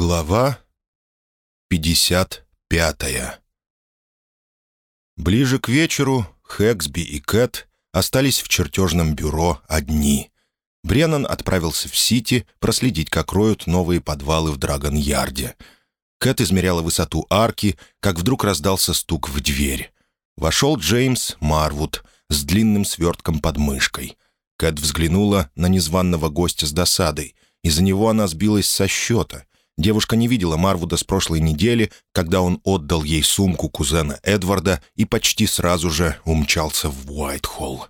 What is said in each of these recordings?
Глава 55 Ближе к вечеру Хэксби и Кэт остались в чертежном бюро одни. Бреннан отправился в Сити проследить, как роют новые подвалы в Драгон-Ярде. Кэт измеряла высоту арки, как вдруг раздался стук в дверь. Вошел Джеймс Марвуд с длинным свертком под мышкой. Кэт взглянула на незваного гостя с досадой. Из-за него она сбилась со счета. Девушка не видела Марвуда с прошлой недели, когда он отдал ей сумку кузена Эдварда и почти сразу же умчался в Уайтхолл.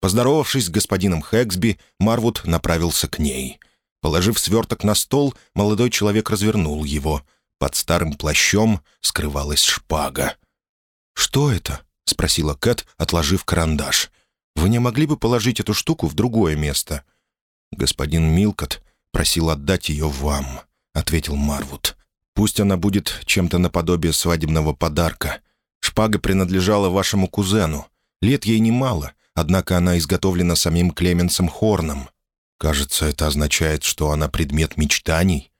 Поздоровавшись с господином Хэксби, Марвуд направился к ней. Положив сверток на стол, молодой человек развернул его. Под старым плащом скрывалась шпага. «Что это?» — спросила Кэт, отложив карандаш. «Вы не могли бы положить эту штуку в другое место?» Господин Милкот просил отдать ее вам. — ответил Марвуд. «Пусть она будет чем-то наподобие свадебного подарка. Шпага принадлежала вашему кузену. Лет ей немало, однако она изготовлена самим Клеменсом Хорном. Кажется, это означает, что она предмет мечтаний».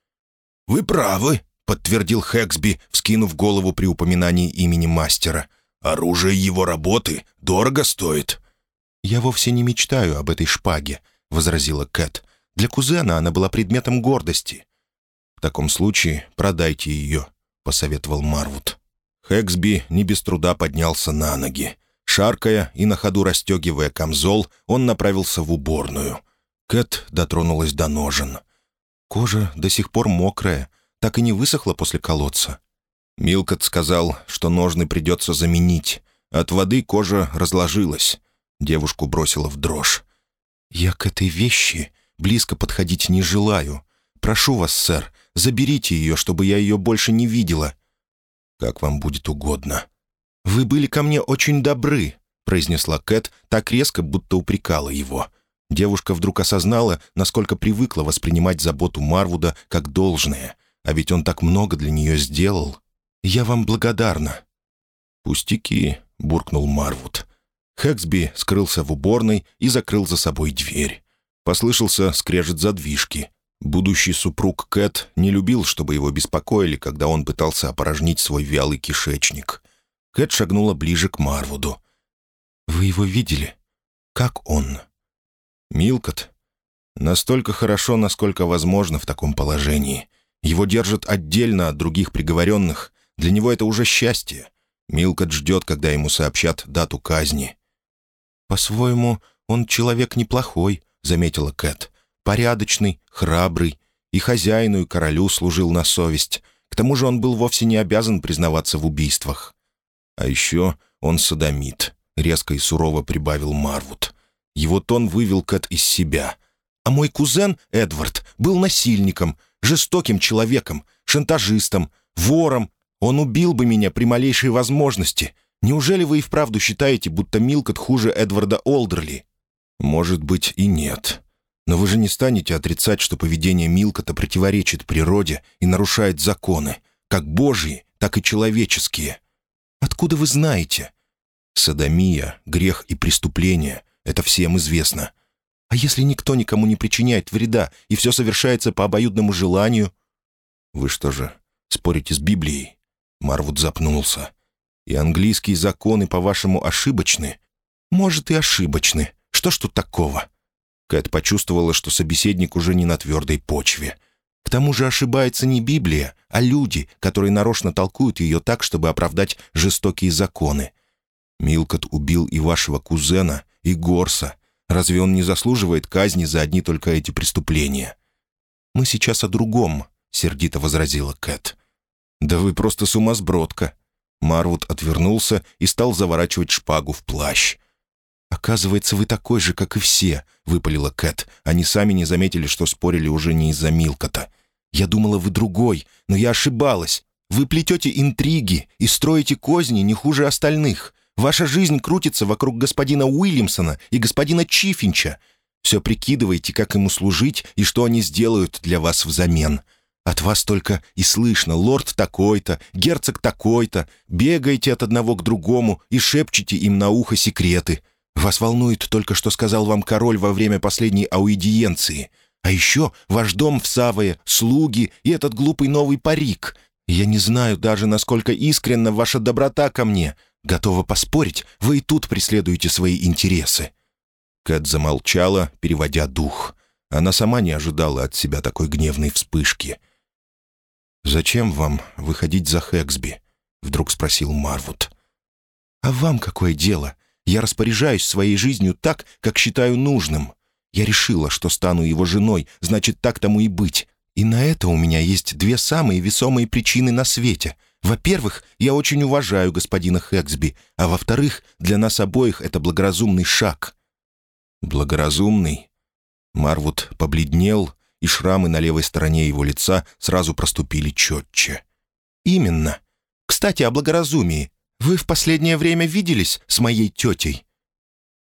«Вы правы», — подтвердил Хэксби, вскинув голову при упоминании имени мастера. «Оружие его работы дорого стоит». «Я вовсе не мечтаю об этой шпаге», — возразила Кэт. «Для кузена она была предметом гордости. «В таком случае продайте ее», — посоветовал Марвуд. Хэксби не без труда поднялся на ноги. Шаркая и на ходу расстегивая камзол, он направился в уборную. Кэт дотронулась до ножен. «Кожа до сих пор мокрая, так и не высохла после колодца». Милкот сказал, что ножны придется заменить. От воды кожа разложилась. Девушку бросила в дрожь. «Я к этой вещи близко подходить не желаю. Прошу вас, сэр, Заберите ее, чтобы я ее больше не видела». «Как вам будет угодно». «Вы были ко мне очень добры», — произнесла Кэт так резко, будто упрекала его. Девушка вдруг осознала, насколько привыкла воспринимать заботу Марвуда как должное, а ведь он так много для нее сделал. «Я вам благодарна». «Пустяки», — буркнул Марвуд. Хэксби скрылся в уборной и закрыл за собой дверь. Послышался скрежет задвижки. Будущий супруг Кэт не любил, чтобы его беспокоили, когда он пытался опорожнить свой вялый кишечник. Кэт шагнула ближе к Марвуду. «Вы его видели? Как он?» «Милкот. Настолько хорошо, насколько возможно в таком положении. Его держат отдельно от других приговоренных. Для него это уже счастье. Милкот ждет, когда ему сообщат дату казни». «По-своему, он человек неплохой», — заметила Кэт порядочный, храбрый, и хозяину, и королю служил на совесть. К тому же он был вовсе не обязан признаваться в убийствах. А еще он садомит, — резко и сурово прибавил Марвуд. Его тон вывел Кэт из себя. «А мой кузен, Эдвард, был насильником, жестоким человеком, шантажистом, вором. Он убил бы меня при малейшей возможности. Неужели вы и вправду считаете, будто Милкот хуже Эдварда Олдерли?» «Может быть, и нет. Но вы же не станете отрицать, что поведение Милкота противоречит природе и нарушает законы, как божьи, так и человеческие. Откуда вы знаете? Садомия, грех и преступление — это всем известно. А если никто никому не причиняет вреда, и все совершается по обоюдному желанию? Вы что же, спорите с Библией? Марвуд запнулся. И английские законы, по-вашему, ошибочны? Может, и ошибочны. Что ж тут такого? Кэт почувствовала, что собеседник уже не на твердой почве. К тому же ошибается не Библия, а люди, которые нарочно толкуют ее так, чтобы оправдать жестокие законы. Милкот убил и вашего кузена, и Горса. Разве он не заслуживает казни за одни только эти преступления?» «Мы сейчас о другом», — сердито возразила Кэт. «Да вы просто сумасбродка». Марвуд отвернулся и стал заворачивать шпагу в плащ. «Оказывается, вы такой же, как и все», — выпалила Кэт. Они сами не заметили, что спорили уже не из-за Милкота. «Я думала, вы другой, но я ошибалась. Вы плетете интриги и строите козни не хуже остальных. Ваша жизнь крутится вокруг господина Уильямсона и господина Чифинча. Все прикидываете, как ему служить и что они сделают для вас взамен. От вас только и слышно лорд такой-то, герцог такой-то. Бегаете от одного к другому и шепчете им на ухо секреты». Вас волнует только, что сказал вам король во время последней аудиенции. А еще ваш дом в Савое, слуги и этот глупый новый парик. Я не знаю даже, насколько искренна ваша доброта ко мне. Готова поспорить, вы и тут преследуете свои интересы». Кэт замолчала, переводя дух. Она сама не ожидала от себя такой гневной вспышки. «Зачем вам выходить за Хэксби?» — вдруг спросил Марвуд. «А вам какое дело? Я распоряжаюсь своей жизнью так, как считаю нужным. Я решила, что стану его женой, значит, так тому и быть. И на это у меня есть две самые весомые причины на свете. Во-первых, я очень уважаю господина Хэксби, а во-вторых, для нас обоих это благоразумный шаг». «Благоразумный?» Марвуд побледнел, и шрамы на левой стороне его лица сразу проступили четче. «Именно. Кстати, о благоразумии. Вы в последнее время виделись с моей тетей?»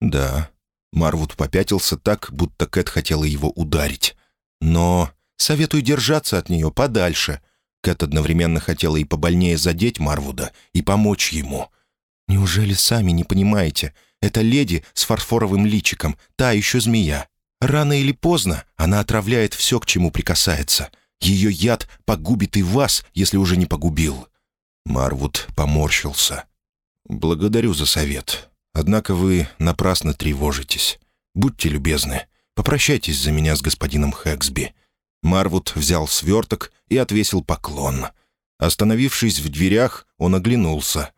«Да». Марвуд попятился так, будто Кэт хотела его ударить. «Но советую держаться от нее подальше». Кэт одновременно хотела и побольнее задеть Марвуда, и помочь ему. «Неужели сами не понимаете? Это леди с фарфоровым личиком, та еще змея. Рано или поздно она отравляет все, к чему прикасается. Ее яд погубит и вас, если уже не погубил». Марвуд поморщился. «Благодарю за совет. Однако вы напрасно тревожитесь. Будьте любезны, попрощайтесь за меня с господином Хэксби». Марвуд взял сверток и отвесил поклон. Остановившись в дверях, он оглянулся.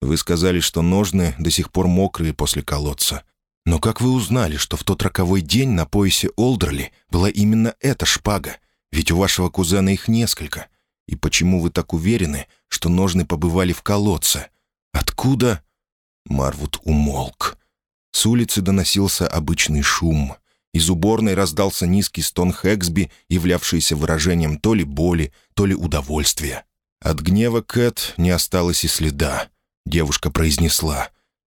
«Вы сказали, что ножны до сих пор мокрые после колодца. Но как вы узнали, что в тот роковой день на поясе Олдерли была именно эта шпага? Ведь у вашего кузена их несколько. И почему вы так уверены, что ножны побывали в колодце? Откуда?» Марвуд умолк. С улицы доносился обычный шум. Из уборной раздался низкий стон Хэксби, являвшийся выражением то ли боли, то ли удовольствия. От гнева Кэт не осталось и следа. Девушка произнесла.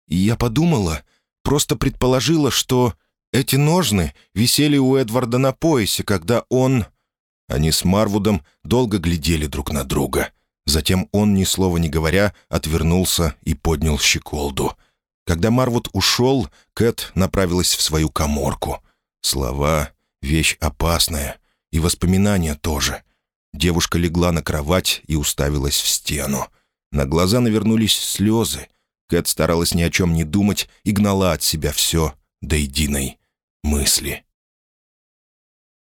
«Я подумала, просто предположила, что эти ножны висели у Эдварда на поясе, когда он...» Они с Марвудом долго глядели друг на друга. Затем он, ни слова не говоря, отвернулся и поднял щеколду. Когда Марвуд ушел, Кэт направилась в свою коморку. Слова — вещь опасная, и воспоминания тоже. Девушка легла на кровать и уставилась в стену. На глаза навернулись слезы. Кэт старалась ни о чем не думать и гнала от себя все до единой мысли.